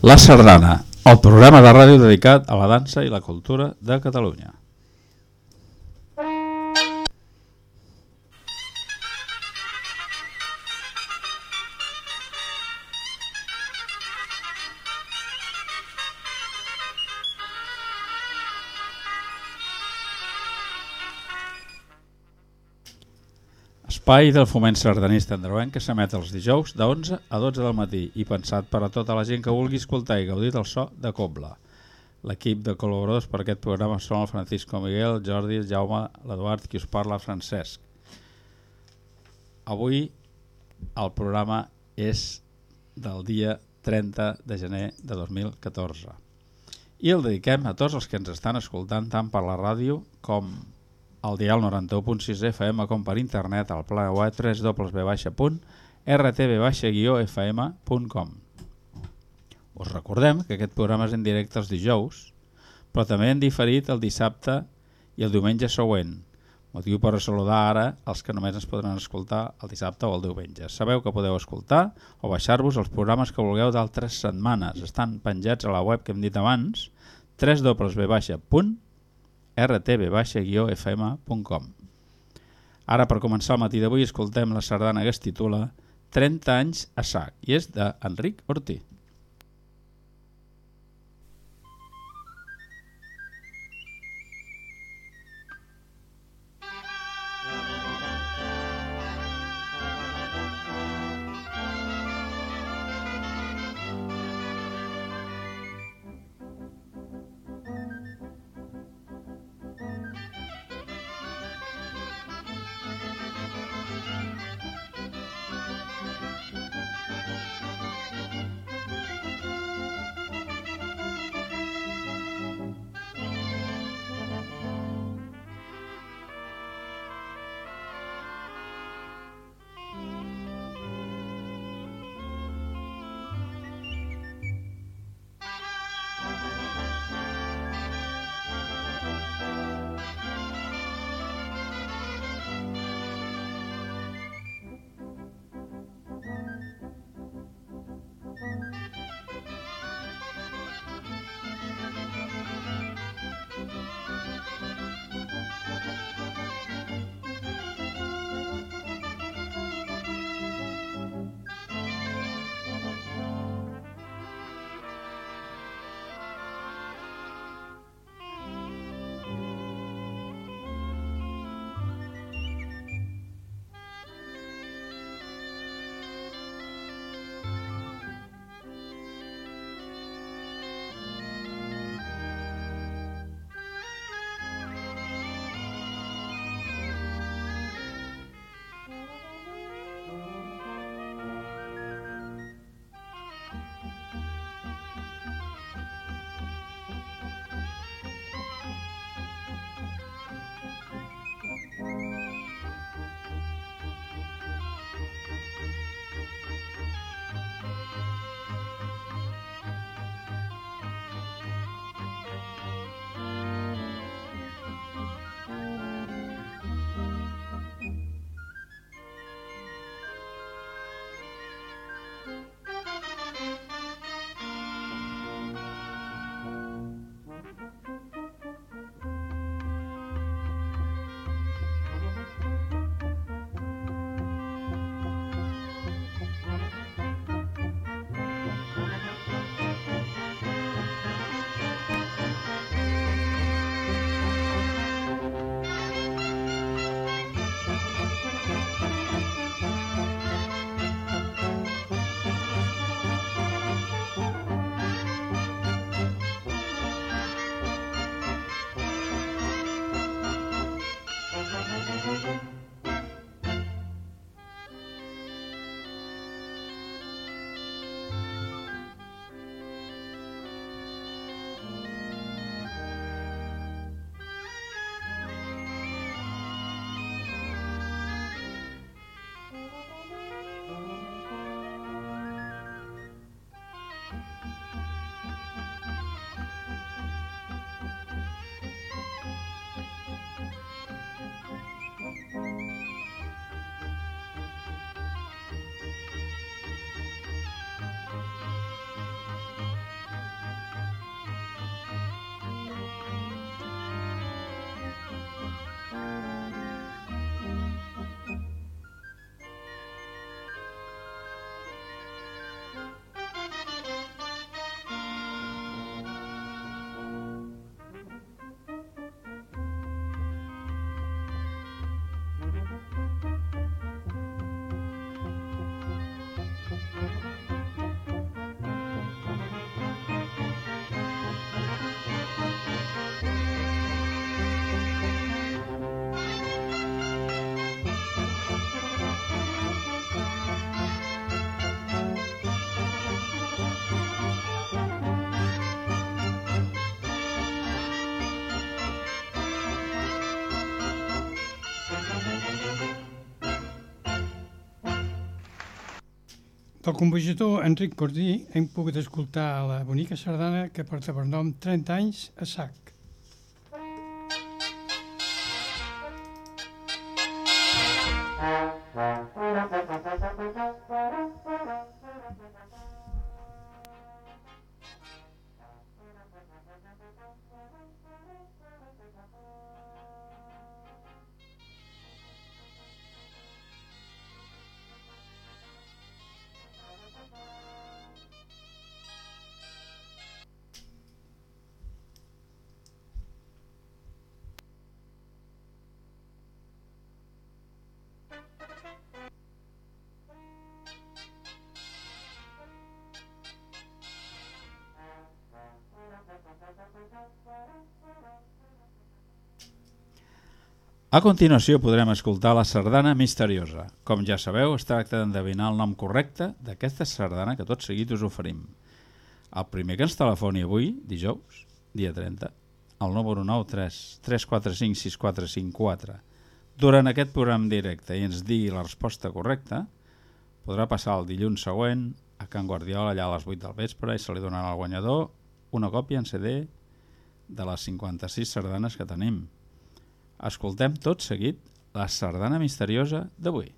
La Sardana, el programa de ràdio dedicat a la dansa i la cultura de Catalunya. Espai del foment sardanista andreuenc que s'emet els dijous de 11 a 12 del matí i pensat per a tota la gent que vulgui escoltar i gaudir del so de Cobla. L'equip de col·laboradors per aquest programa són el Francisco Miguel, el Jordi, Jaume, l'Eduard, qui us parla, Francesc. Avui el programa és del dia 30 de gener de 2014 i el dediquem a tots els que ens estan escoltant tant per la ràdio com al dial 91.6 FM com per internet al pla web www.rtb-fm.com Us recordem que aquest programa és en directe els dijous, però també en diferit el dissabte i el diumenge següent, motiu per saludar ara els que només ens podran escoltar el dissabte o el diumenge. Sabeu que podeu escoltar o baixar-vos els programes que vulgueu d'altres setmanes. Estan penjats a la web que hem dit abans, www.rtb-fm.com rtb-fm.com Ara, per començar el matí d'avui, escoltem la sardana que es titula 30 anys a sac i és d'Enric Ortí. Del compositor Enric Cordí hem pogut escoltar la bonica sardana que porta per nom 30 anys a sac. A continuació podrem escoltar la sardana misteriosa. Com ja sabeu, es tracta d'endevinar el nom correcte d'aquesta sardana que tot seguit us oferim. El primer que ens telefoni avui, dijous, dia 30, al número 93 345 6454, durant aquest programa directe i ens digui la resposta correcta, podrà passar el dilluns següent a Can Guardiola allà a les 8 del vespre i se li donarà al guanyador una còpia en CD de les 56 sardanes que tenim escoltem tot seguit la sardana misteriosa d'avui.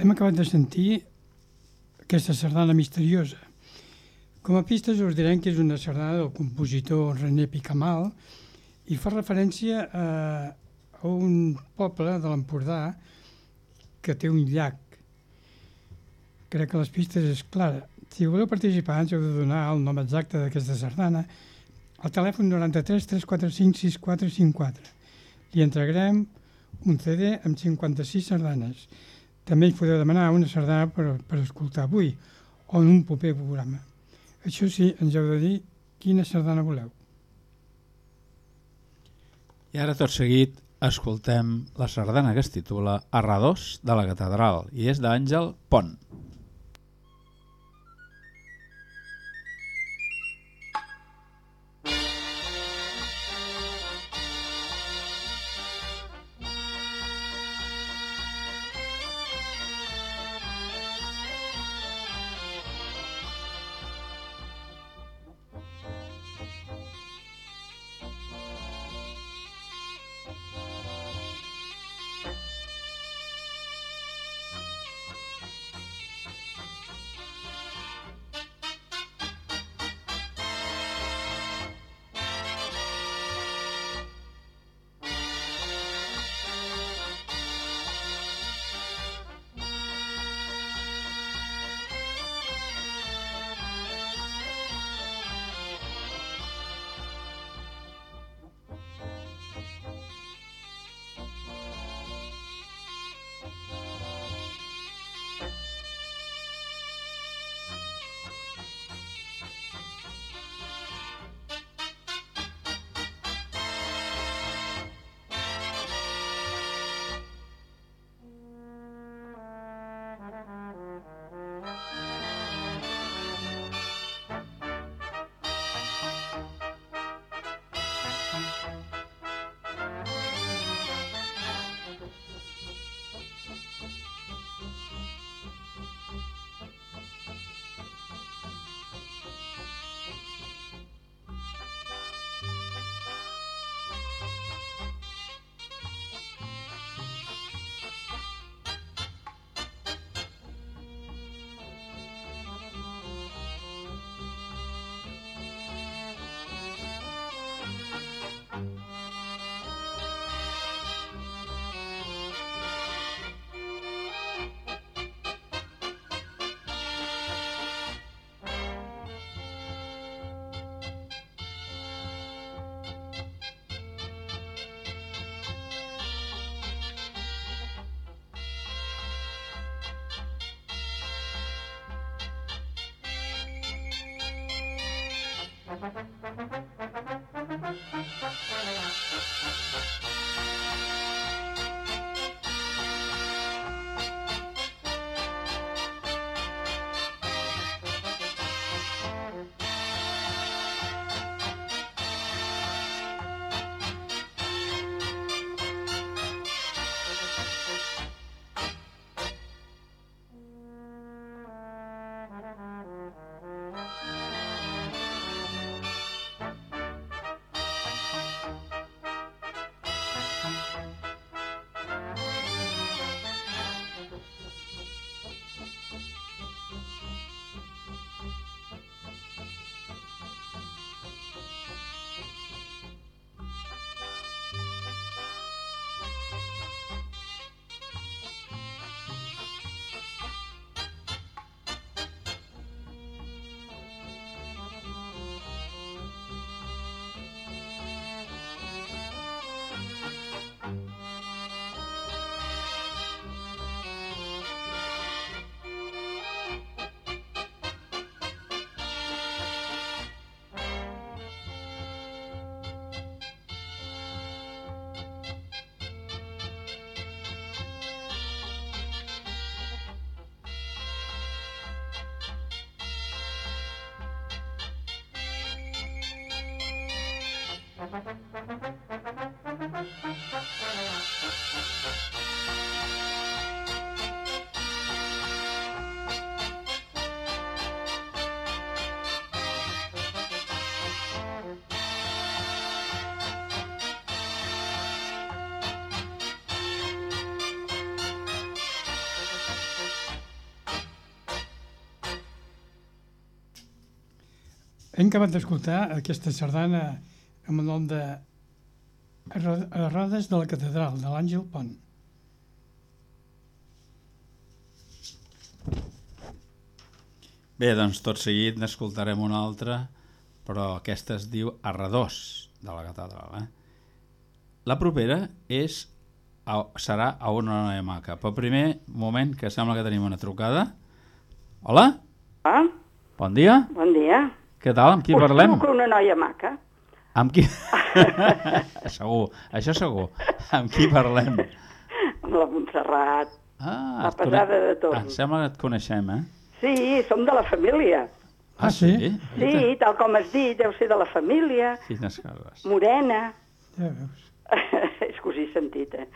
hem acabat de sentir aquesta sardana misteriosa. Com a pistes us direm que és una sardana del compositor René Picamal i fa referència a, a un poble de l'Empordà que té un llac. Crec que les pistes és clara. Si voleu participar ens heu de donar el nom exacte d'aquesta sardana al telèfon 93 345 6454. Li entregarem un CD amb 56 sardanes. També ens podeu demanar una sardana per, per escoltar avui o en un proper programa. Això sí, ens heu de dir quina sardana voleu. I ara tot seguit escoltem la sardana que es titula Arradors de la Catedral i és d'Àngel Pont. Hem acabat d'escoltar aquesta sardana amb el nom de A Ro- a Rodes de la Catedral, de l'Àngel Pont. Bé, doncs tot seguit n'escoltarem una altra, però aquesta es diu Arredós de la catedral. Eh? La propera és a, serà a una noia maca. Però primer, moment, que sembla que tenim una trucada. Hola, Ah, bon dia. bon dia. Què tal? Amb qui Us parlem? truco una noia maca. Amb qui... segur, això segur. Amb qui parlem? Amb la Montserrat. Ah, La pesada de torn. Ah, em sembla que et coneixem, eh? Sí, som de la família. Ah, sí? Sí, tal com has dit, deu ser de la família. Quines coses. Morena. Ja veus. És que us he sentit, eh?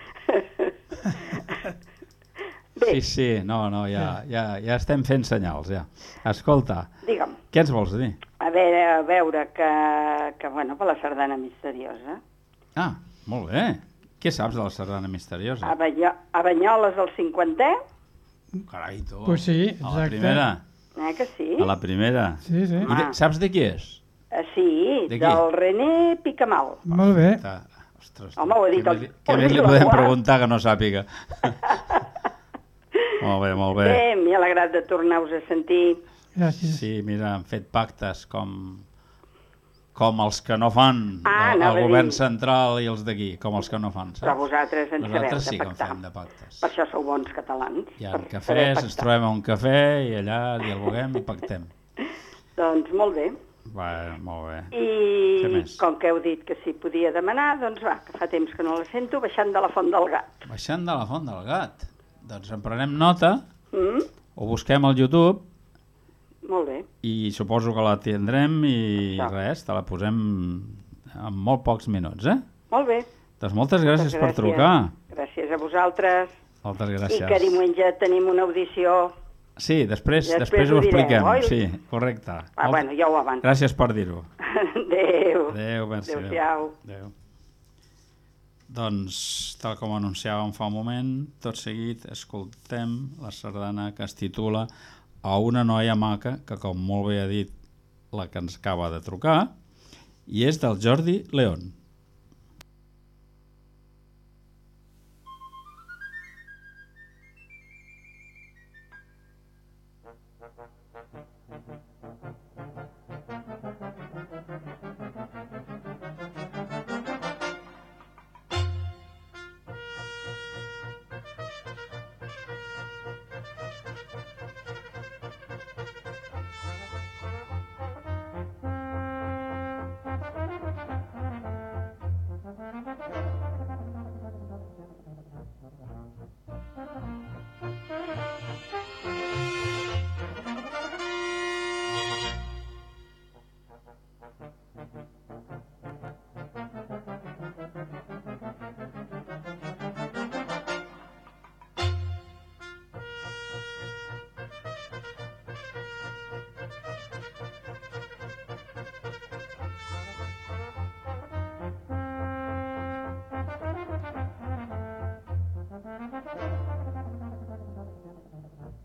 Bé, Sí, sí, no, no, ja, ja, ja estem fent senyals, ja. Escolta, digue'm. Què ens vols dir? A veure, a veure que, que bueno, per la sardana misteriosa. Ah, molt bé. Què saps de la sardana misteriosa? A, Banyo a Banyoles del 50è, Carai, tu. Pues sí, A la exacte. primera. eh, que sí? A la primera. Sí, sí. I de, saps de qui és? Eh, sí, De qui? del René Picamal. Molt bé. Ostres, Home, ho he dit què més, li- podem preguntar que no sàpiga? molt bé, molt bé. Bé, m'he alegrat de tornar-vos a sentir. Gràcies. Sí, mira, han fet pactes com com els que no fan Ah, el, el govern dir. central i els d'aquí, com els que no fan, saps? Però vosaltres en sabeu Nosaltres de sí que en pactar. fem de pactes. Per això sou bons catalans. Hi ha cafès, ens trobem a un cafè i allà dialoguem i pactem. Doncs molt bé. Va, molt bé. I com que heu dit que si podia demanar, doncs va, que fa temps que no la sento, baixant de la font del gat. Baixant de la font del gat. Doncs en prenem nota, Mm? ho busquem al YouTube Molt bé. i suposo que la tindrem i Això. res, te la posem en molt pocs minuts, eh? Molt bé. Doncs moltes gràcies, Moltes per trucar. Gràcies a vosaltres. Moltes I gràcies. que diumenge tenim una audició. Sí, després, Després després, ho ho expliquem. oi? Sí, correcte. Ah, bueno, ja ho avanço. Gràcies per dir-ho. Adéu. Adéu, merci. Adéu-siau. Adéu. Doncs, tal com anunciàvem fa un moment, tot seguit escoltem la sardana que es titula A una noia maca, que com molt bé ha dit la que ens acaba de trucar, i és del Jordi León.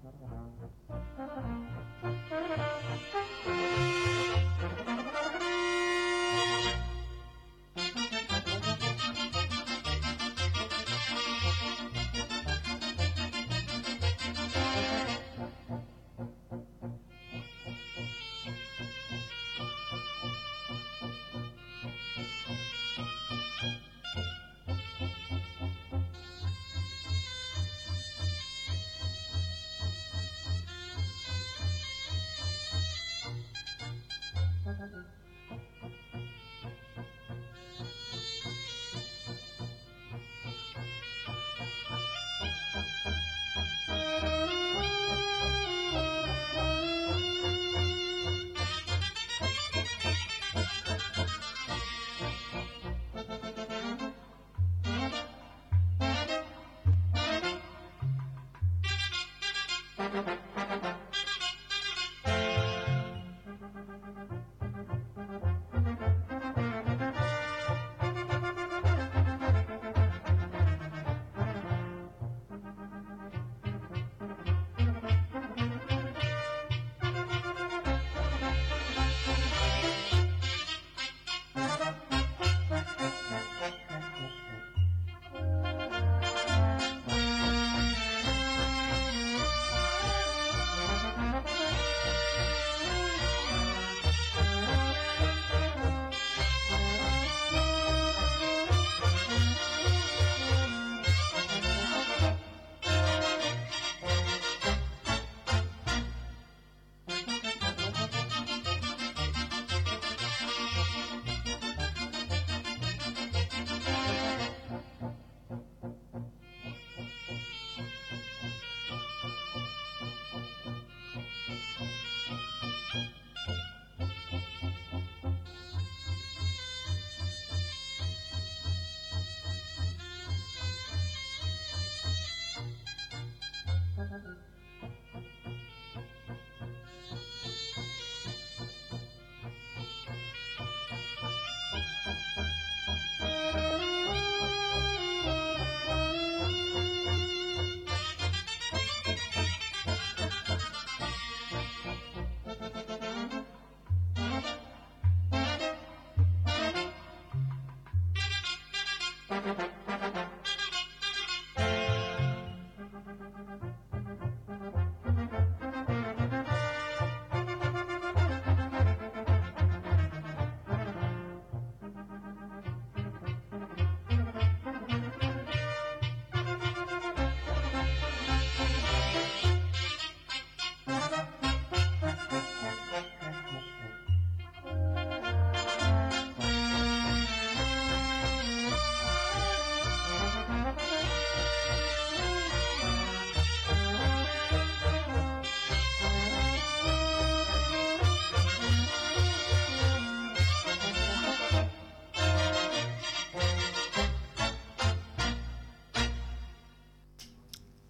Uh-huh.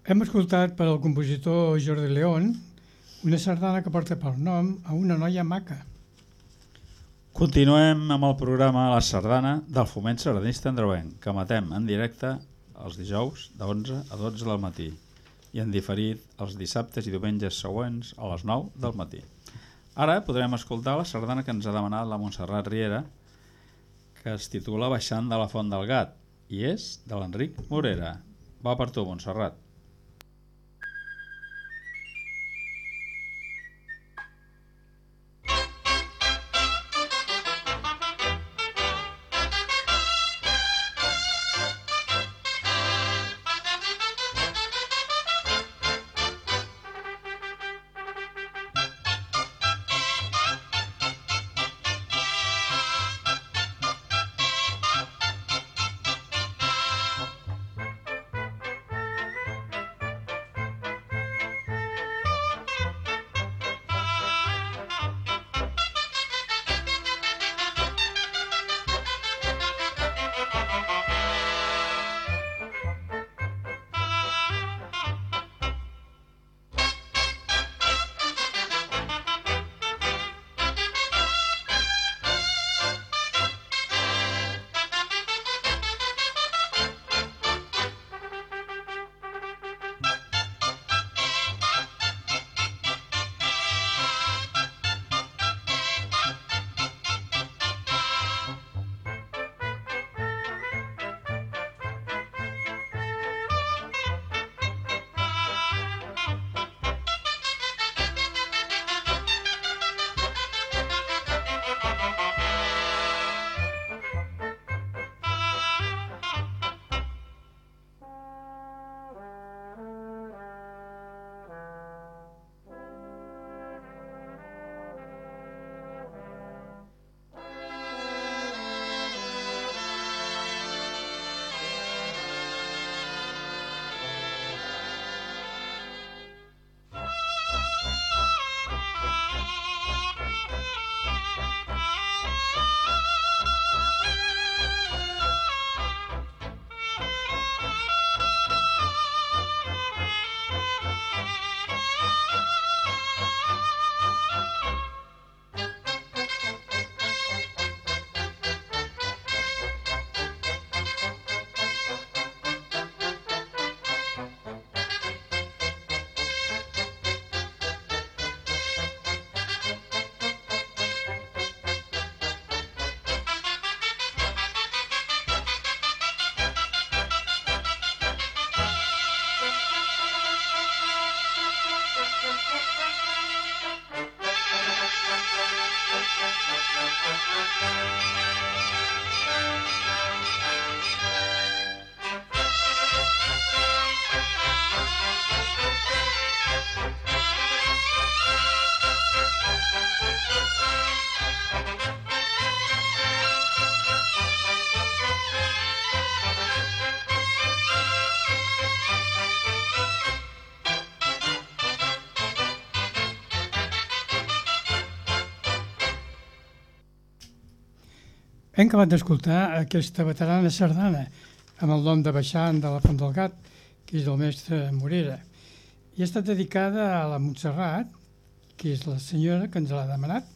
Hem escoltat per al compositor Jordi León una sardana que porta per nom a una noia maca. Continuem amb el programa La Sardana del Foment Sardanista Andreuenc, que matem en directe els dijous de 11 a 12 del matí i en diferit els dissabtes i diumenges següents a les 9 del matí. Ara podrem escoltar la sardana que ens ha demanat la Montserrat Riera, que es titula Baixant de la Font del Gat i és de l'Enric Morera. Va per tu, Montserrat. Hem acabat d'escoltar aquesta veterana sardana amb el nom de Baixant de la Font del Gat, que és del mestre Morera. I ha estat dedicada a la Montserrat, que és la senyora que ens l'ha demanat.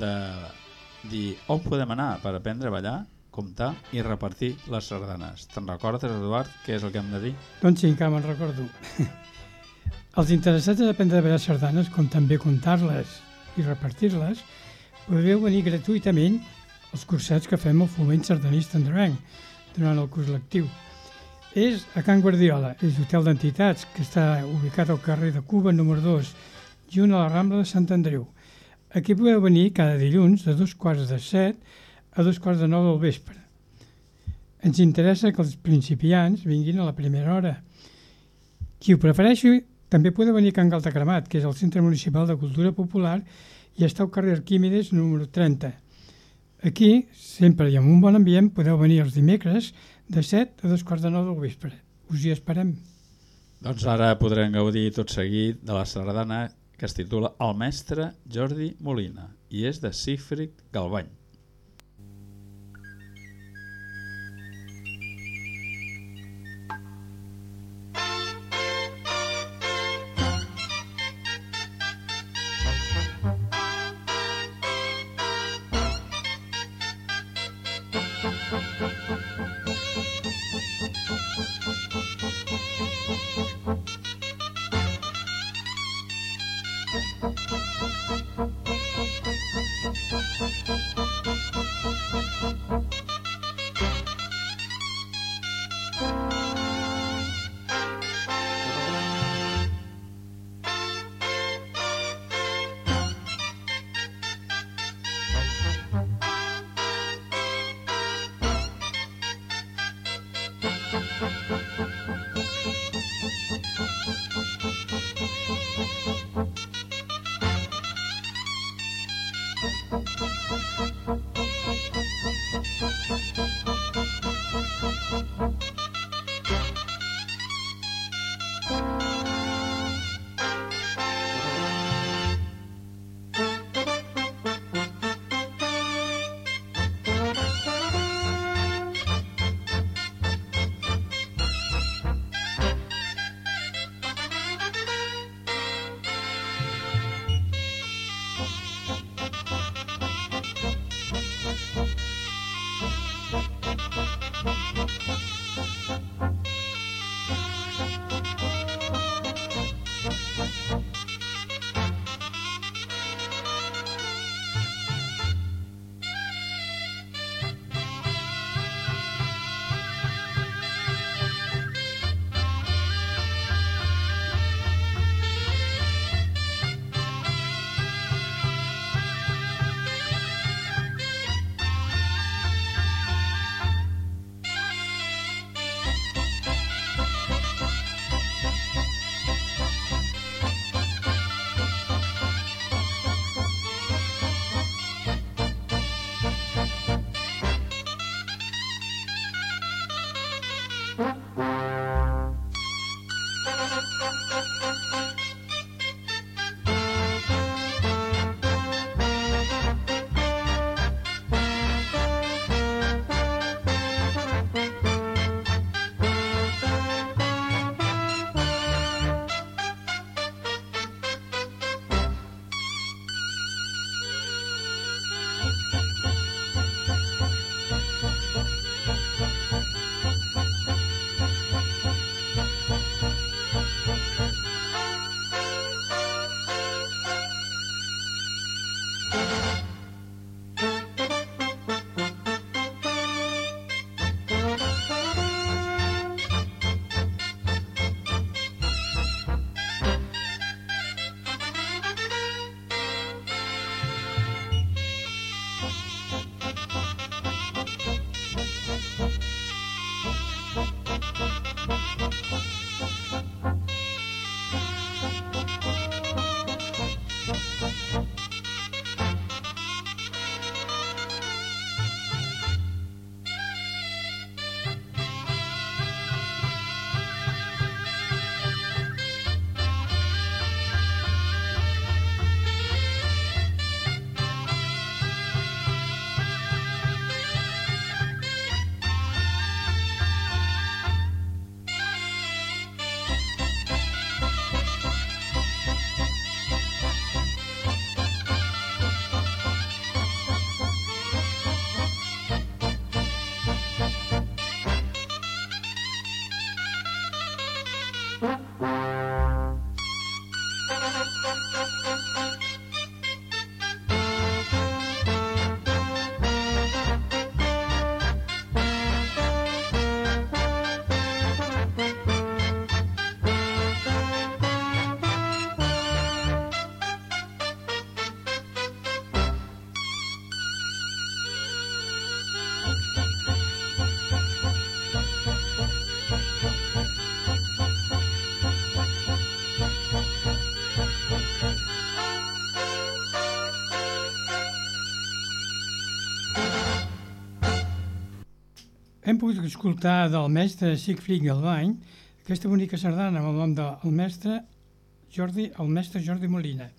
De dir on podem anar per aprendre a ballar, comptar i repartir les sardanes. Te'n recordes, Eduard, què és el que hem de dir? Doncs sí, encara me'n recordo. Els interessats en aprendre a ballar sardanes, com també comptar-les i repartir-les, podeu venir gratuïtament als cursets que fem al Foment Sardanista Androenc durant el curs lectiu. És a Can Guardiola, és hotel d'entitats que està ubicat al carrer de Cuba número 2, junt a la Rambla de Sant Andreu. Aquí podeu venir cada dilluns de dos quarts de set a dos quarts de nou del vespre. Ens interessa que els principiants vinguin a la primera hora. Qui ho prefereixi també podeu venir a Can Galtacremat, que és el Centre Municipal de Cultura Popular i està al carrer Arquímedes número 30. Aquí, sempre i amb un bon ambient, podeu venir els dimecres de 7 a dos quarts de nou del vespre. Us hi esperem. Doncs ara podrem gaudir tot seguit de la sardana que es titula El mestre Jordi Molina i és de Sífric Galbany. Hem pogut escoltar del mestre Siegfried Galvany aquesta bonica sardana amb el nom del mestre Jordi, el mestre Jordi Molina.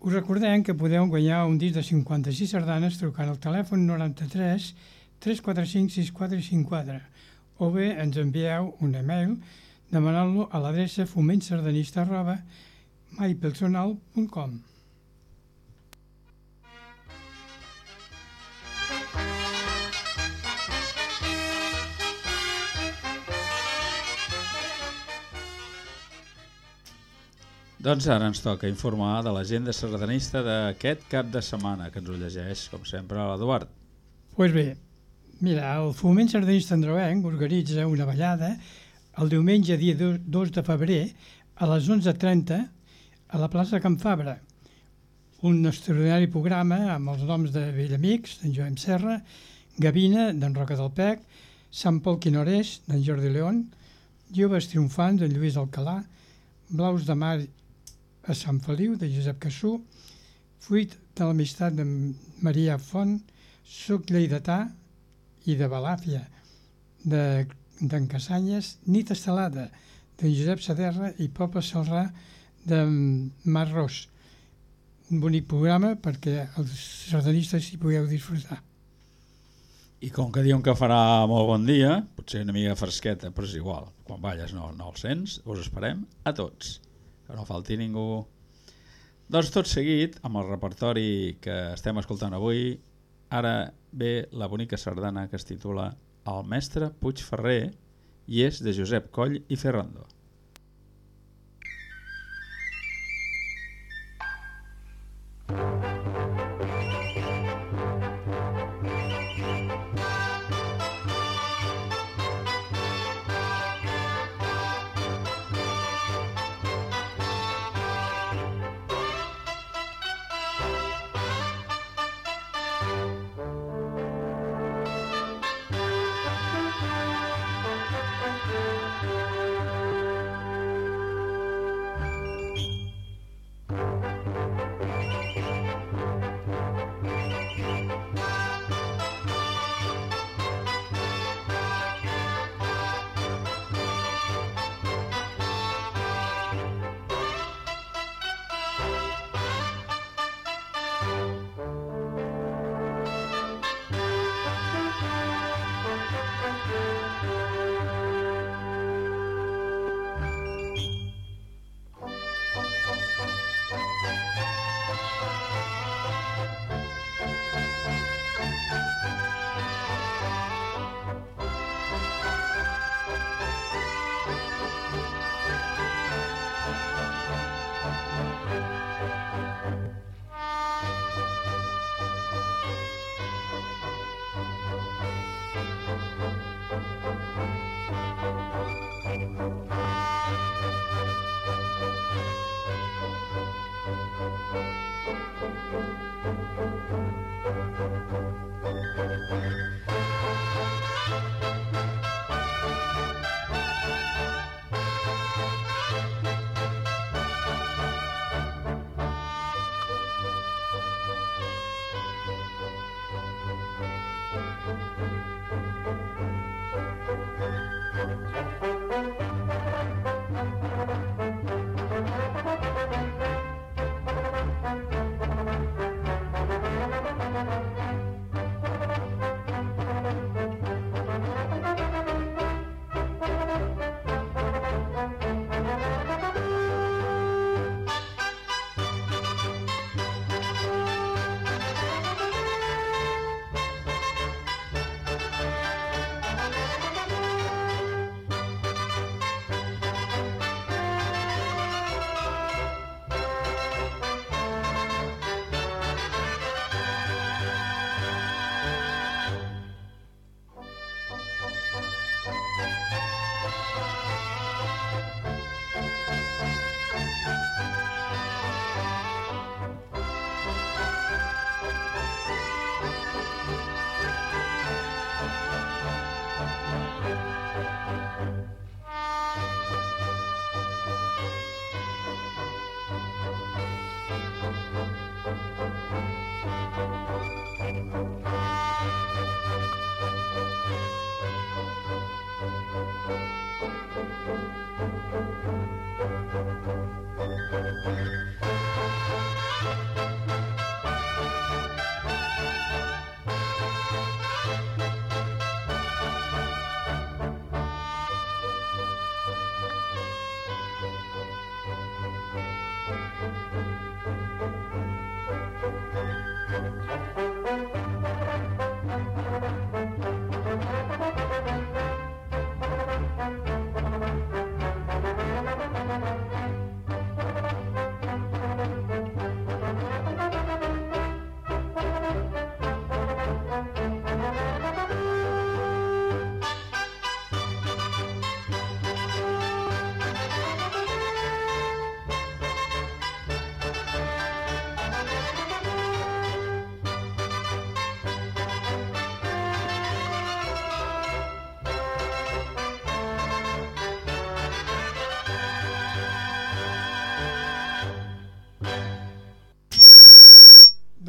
Us recordem que podeu guanyar un disc de 56 sardanes trucant al telèfon 93 345 6454 o bé ens envieu un email demanant-lo a l'adreça fomentsardanista arroba mypersonal.com Doncs ara ens toca informar de l'agenda sardanista d'aquest cap de setmana, que ens ho llegeix, com sempre, l'Eduard. Pues bé, mira, el Foment Sardanista Androenc organitza una ballada el diumenge dia 2 de febrer a les 11.30 a la plaça Can Fabra. Un extraordinari programa amb els noms de Vellamics, d'en Joan Serra, Gavina, d'en Roca del Pec, Sant Pol Quinorés, d'en Jordi León, Joves Triomfants, d'en Lluís Alcalà, Blaus de Mar a Sant Feliu, de Josep Cassú, Fruit de l'amistat de Maria Font, Soc Lleidatà i de Balàfia, de d'en Casanyes, Nit Estelada, de Josep Saderra i Poble Salrà de Mar Ros. Un bonic programa perquè els sardanistes hi pugueu disfrutar. I com que diuen que farà molt bon dia, potser una mica fresqueta, però és igual. Quan balles no, no el sents, us esperem a tots. Que no falti ningú. Doncs tot seguit, amb el repertori que estem escoltant avui, ara ve la bonica sardana que es titula El mestre Puigferrer i és de Josep Coll i Ferrando.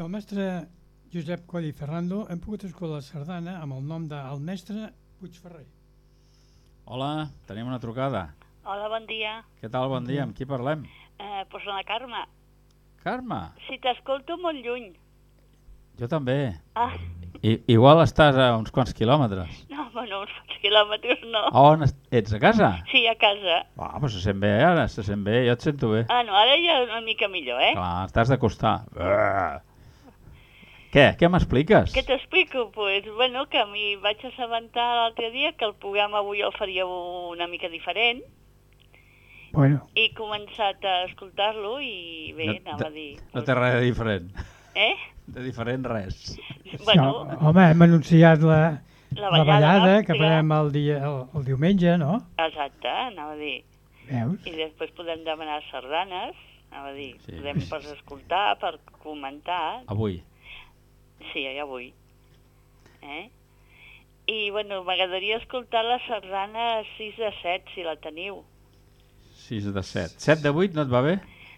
Mestre Josep Coll i Ferrando hem pogut escoltar la sardana amb el nom del mestre Puigferrer. Hola, tenim una trucada. Hola, bon dia. Què tal, bon dia? Amb qui parlem? Eh, pues la Carme. Carme, Si t'escolto molt lluny. jo també. Ah, I, igual estàs a uns quants quilòmetres. no, bueno, uns quants quilòmetres no. A on est- ets? A casa? Sí, a casa. Ah, però se sent bé ara, se sent bé, jo et sento bé. Ah, no, ara ja una mica millor, eh? Clar, t'has d'acostar. Ah. Què? Què m'expliques? Què t'explico? Pues, bueno, que a mi vaig assabentar l'altre dia que el programa avui el faríeu una mica diferent Bueno, i he començat a escoltar-lo i bé, No- anava a dir... No té res de diferent. Eh? De diferent res. Bueno, no, home, hem anunciat la, la la ballada, ballada no? que farem el, dia, el, el diumenge, no? Exacte, anava a dir. Veus? I després podem demanar sardanes, anava a dir, Sí. podem per escoltar, per comentar, Avui. Sí, ja vull. Eh? I, bueno, m'agradaria escoltar la sardana 6 de 7, si la teniu. 6 de 7. 7 de 8 no et va bé?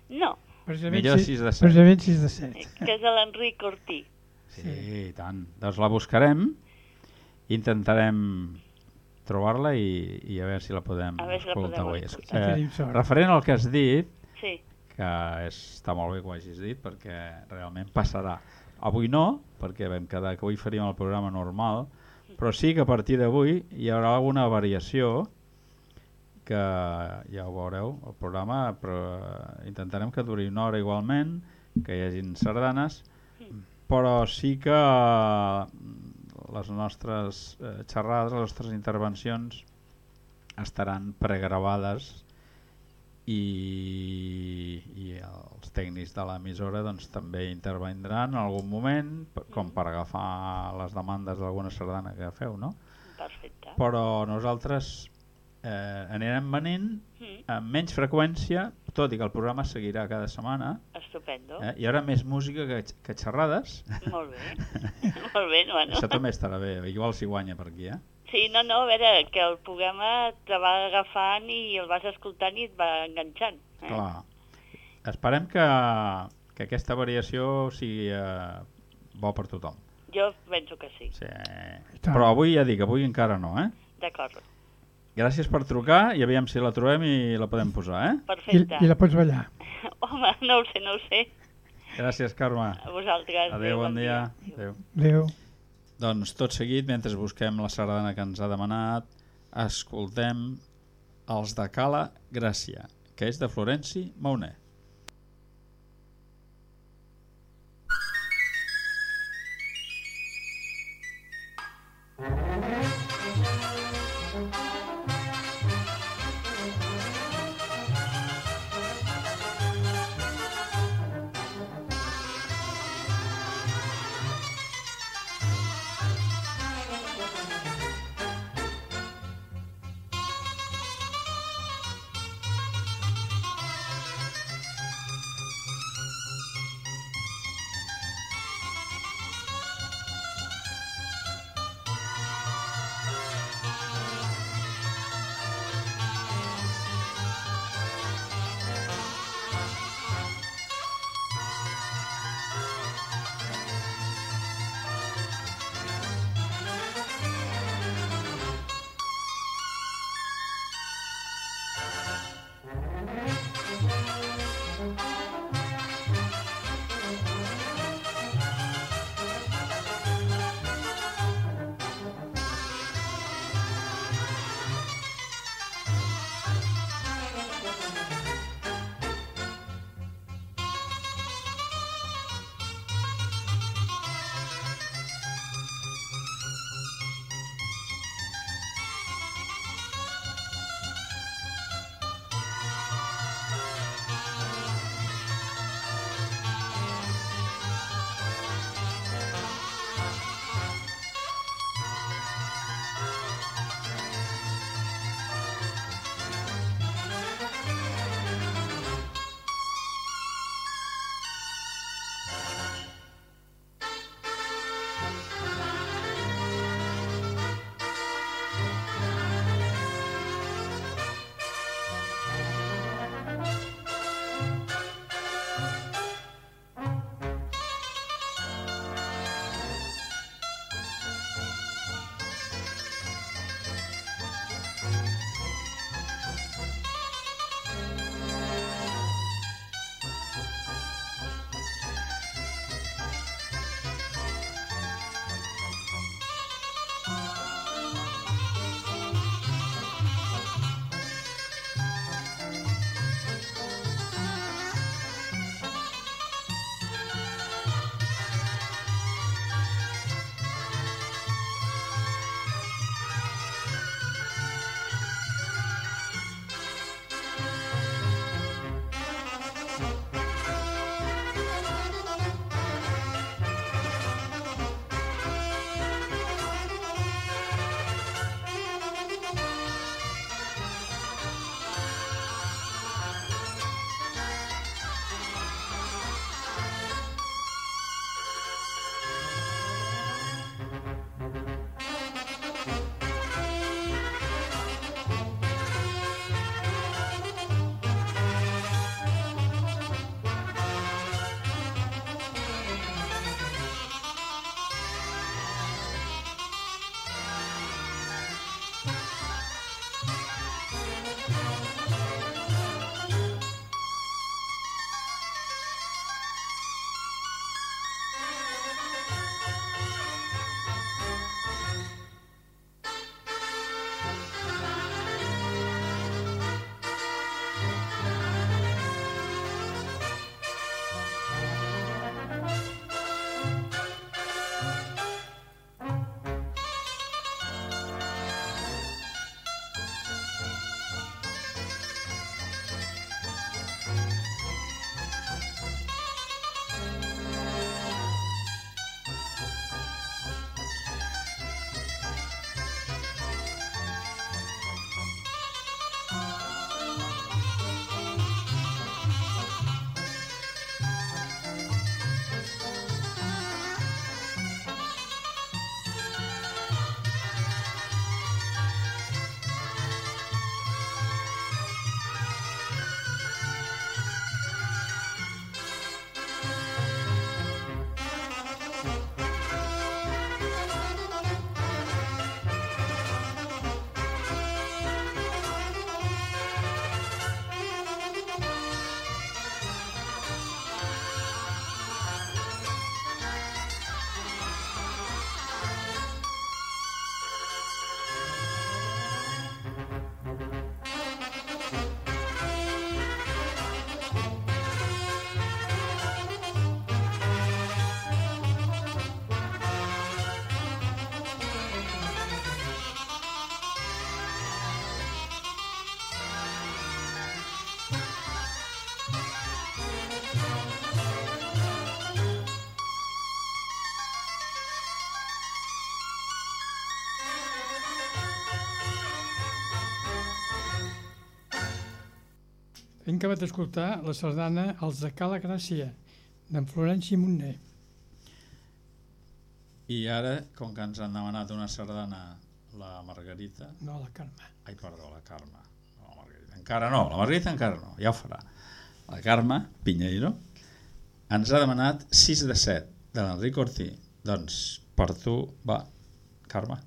No, Precisament Millor sis- sis de set. Precisament 6 de 7. que és de l'Enric Ortí. Sí, i tant. Doncs la buscarem, intentarem trobar-la i, i a veure si la podem A veure si la escoltar podem avui. escoltar. Sort. referent al que has dit, Sí, que és, està molt bé que ho hagis dit perquè realment passarà. Avui no, perquè vam quedar que avui faríem el programa normal, però sí que a partir d'avui hi haurà alguna variació que ja ho veureu el programa, però eh, intentarem que duri una hora igualment, que hi hagin sardanes, però sí que mm, les nostres eh, xerrades, les nostres intervencions estaran pregravades i, i els tècnics de l'emissora doncs, també intervindran en algun moment, com per agafar les demandes d'alguna sardana que feu, no? perfecte. Però nosaltres eh, anirem venint Mm, amb menys freqüència, tot i que el programa seguirà cada setmana, estupendo. eh? hi haurà més música que, que xerrades, Molt bé. Molt bé, bueno. això també estarà bé, igual s'hi guanya per aquí, eh? Sí, no, no, a veure, que el programa te va agafant i el vas escoltant i et va enganxant. Eh? Clar. Esperem que, que aquesta variació sigui eh, bo per tothom. Jo penso que sí. Sí. Però avui ja dic, avui encara no, eh? D'acord. Gràcies per trucar i aviam si la trobem i la podem posar, eh? I, Perfecte. I la pots ballar. Home, no ho sé, no ho sé. Gràcies, Carme. A vosaltres. Adéu, bon dia. Adéu. Adéu. Doncs tot seguit, mentre busquem la sardana que ens ha demanat, escoltem els de Cala Gràcia, que és de Florenci Mauner. Hem acabat d'escoltar la sardana Els de Cala Gràcia, d'en Florenci Montner. I ara, com que ens han demanat una sardana la Margarita... No, la Carme. Ai, perdó, la Carme. No, la Margarita. Encara no, la Margarita encara no, ja ho farà. La Carme Pinheiro ens ha demanat 6 de 7 de l'Enric Ortí. Doncs per tu va, Carme.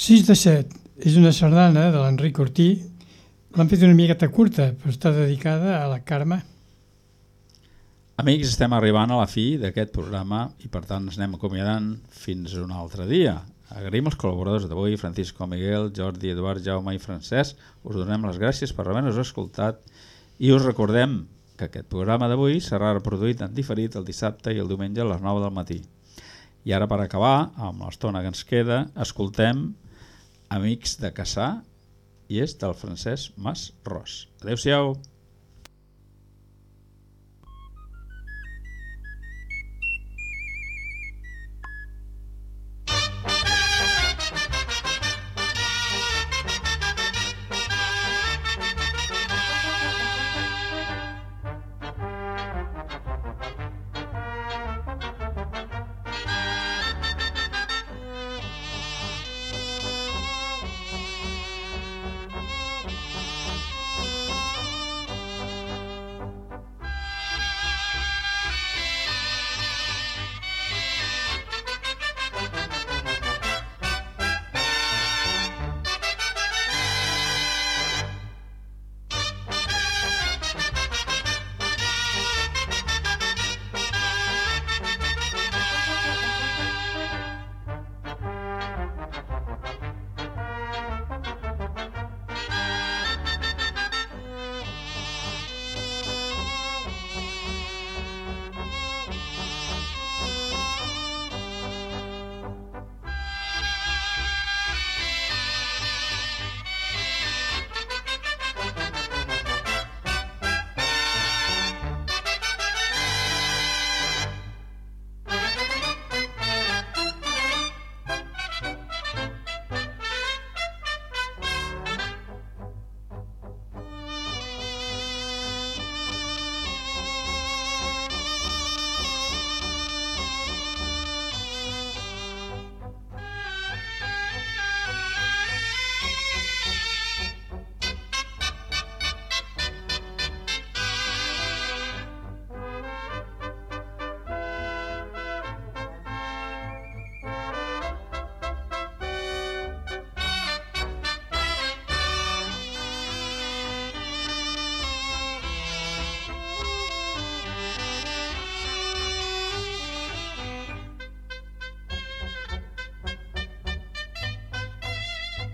Sis de set és una sardana de l'Enric Ortí. L'han fet una miqueta curta, però està dedicada a la Carme. Amics, estem arribant a la fi d'aquest programa i per tant ens anem acomiadant fins un altre dia. Agraïm els col·laboradors d'avui, Francisco Miguel, Jordi, Eduard, Jaume i Francesc. Us donem les gràcies per haver-nos escoltat i us recordem que aquest programa d'avui serà reproduït en diferit el dissabte i el diumenge a les 9 del matí. I ara per acabar, amb l'estona que ens queda, escoltem Amics de Caçà i és del Francesc Mas Ros. Adéu-siau!